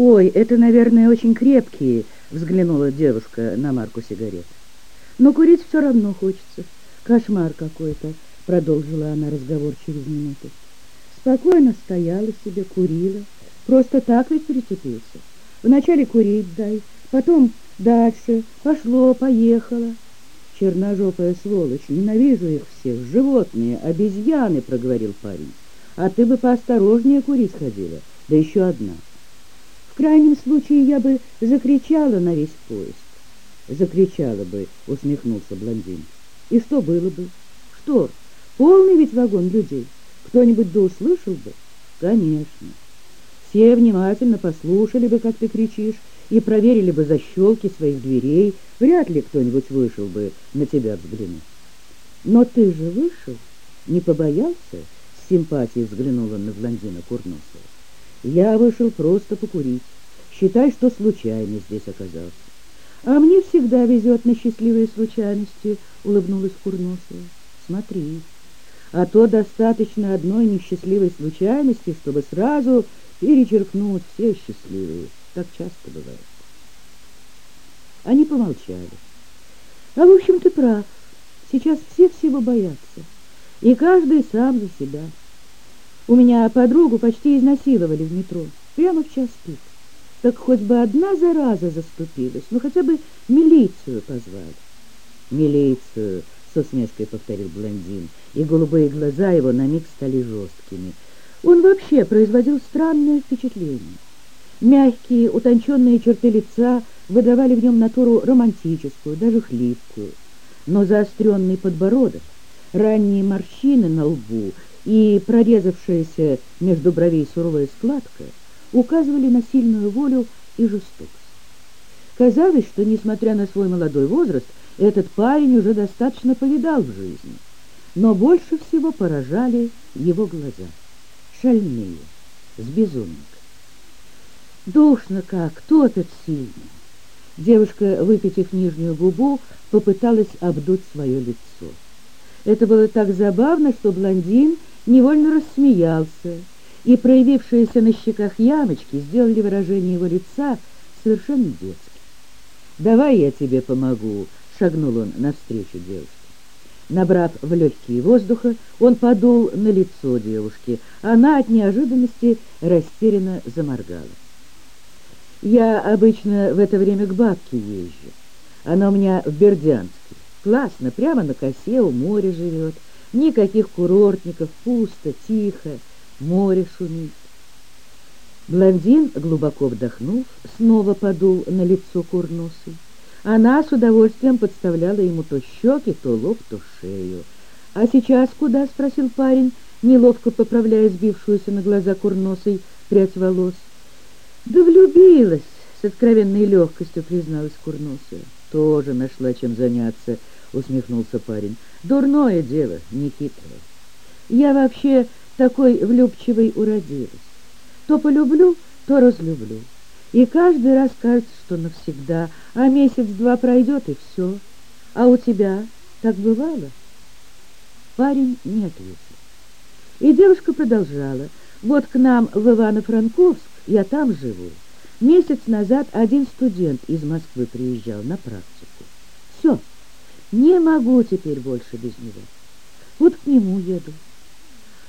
«Ой, это, наверное, очень крепкие», — взглянула девушка на марку сигарет. «Но курить все равно хочется. Кошмар какой-то», — продолжила она разговор через минуту. Спокойно стояла себе, курила. Просто так ведь прицепился. Вначале курить дай, потом дальше. Пошло, поехало. Черножопая сволочь, ненавижу их всех. Животные, обезьяны, проговорил парень. А ты бы поосторожнее курить ходила, да еще одна. Крайнем случае я бы закричала на весь поезд. Закричала бы, усмехнулся блондин. И что было бы? Что? Полный ведь вагон людей. Кто-нибудь да услышал бы? Конечно. Все внимательно послушали бы, как ты кричишь, и проверили бы защелки своих дверей, вряд ли кто-нибудь вышел бы на тебя взглянуть. Но ты же вышел, не побоялся? С симпатией взглянула на блондина Курносова. Я вышел просто покурить. Считай, что случайно здесь оказался. А мне всегда везет на счастливые случайности, улыбнулась Курносова. Смотри, а то достаточно одной несчастливой случайности, чтобы сразу перечеркнуть все счастливые. Так часто бывает. Они помолчали. А в общем, ты прав. Сейчас все всего боятся. И каждый сам за себя. У меня подругу почти изнасиловали в метро. Прямо в час пик. Так хоть бы одна зараза заступилась, ну хотя бы милицию позвали. Милицию, с усмешкой повторил блондин, и голубые глаза его на миг стали жесткими. Он вообще производил странное впечатление. Мягкие, утонченные черты лица выдавали в нем натуру романтическую, даже хлипкую. Но заостренный подбородок, ранние морщины на лбу и прорезавшаяся между бровей суровая складка указывали на сильную волю и жестокость. Казалось, что, несмотря на свой молодой возраст, этот парень уже достаточно повидал в жизни. Но больше всего поражали его глаза. Шальные, с безумным. Душно как, топит сильно. Девушка, выпитив нижнюю губу, попыталась обдуть свое лицо. Это было так забавно, что блондин невольно рассмеялся, и проявившиеся на щеках ямочки сделали выражение его лица совершенно детским. «Давай я тебе помогу», — шагнул он навстречу девушке. Набрав в легкие воздуха, он подул на лицо девушки. Она от неожиданности растерянно заморгала. Я обычно в это время к бабке езжу. Она у меня в Бердянске. Классно, прямо на косе у моря живет. Никаких курортников, пусто, тихо, море шумит. Блондин, глубоко вдохнув, снова подул на лицо курносой. Она с удовольствием подставляла ему то щеки, то лоб, то шею. «А сейчас куда?» — спросил парень, неловко поправляя сбившуюся на глаза курносой прядь волос. «Да влюбилась!» — с откровенной легкостью призналась Курносая. «Тоже нашла чем заняться», — усмехнулся парень. «Дурное дело, не хитрое. Я вообще такой влюбчивой уродилась. То полюблю, то разлюблю. И каждый раз кажется, что навсегда, а месяц-два пройдет, и все. А у тебя так бывало?» Парень не ответил. И девушка продолжала. «Вот к нам в Ивано-Франковск я там живу. Месяц назад один студент из Москвы приезжал на практику. Все, не могу теперь больше без него. Вот к нему еду.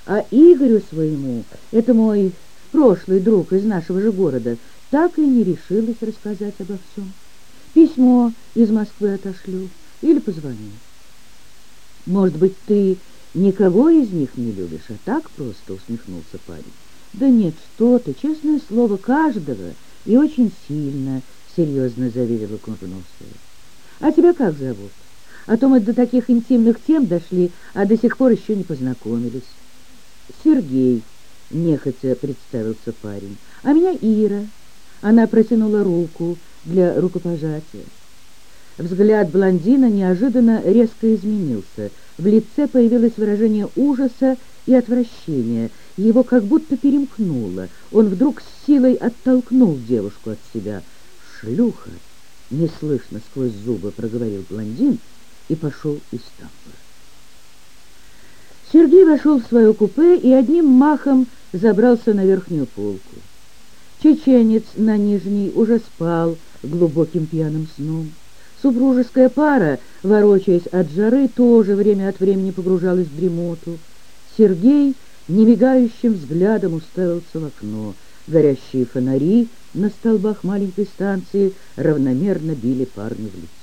А Игорю своему, это мой прошлый друг из нашего же города, так и не решилась рассказать обо всем. Письмо из Москвы отошлю или позвоню. Может быть, ты никого из них не любишь, а так просто усмехнулся парень. Да нет, что ты, честное слово, каждого, и очень сильно, серьезно заверила Курносова. А тебя как зовут? А то мы до таких интимных тем дошли, а до сих пор еще не познакомились. Сергей, нехотя представился парень, а меня Ира. Она протянула руку для рукопожатия. Взгляд блондина неожиданно резко изменился. В лице появилось выражение ужаса и отвращения, его как будто перемкнуло. Он вдруг с силой оттолкнул девушку от себя. «Шлюха!» — неслышно сквозь зубы проговорил блондин и пошел из тамбура. Сергей вошел в свое купе и одним махом забрался на верхнюю полку. Чеченец на Нижней уже спал глубоким пьяным сном. Супружеская пара, ворочаясь от жары, тоже время от времени погружалась в дремоту. Сергей немигающим взглядом уставился в окно. Горящие фонари на столбах маленькой станции равномерно били парню в лицо.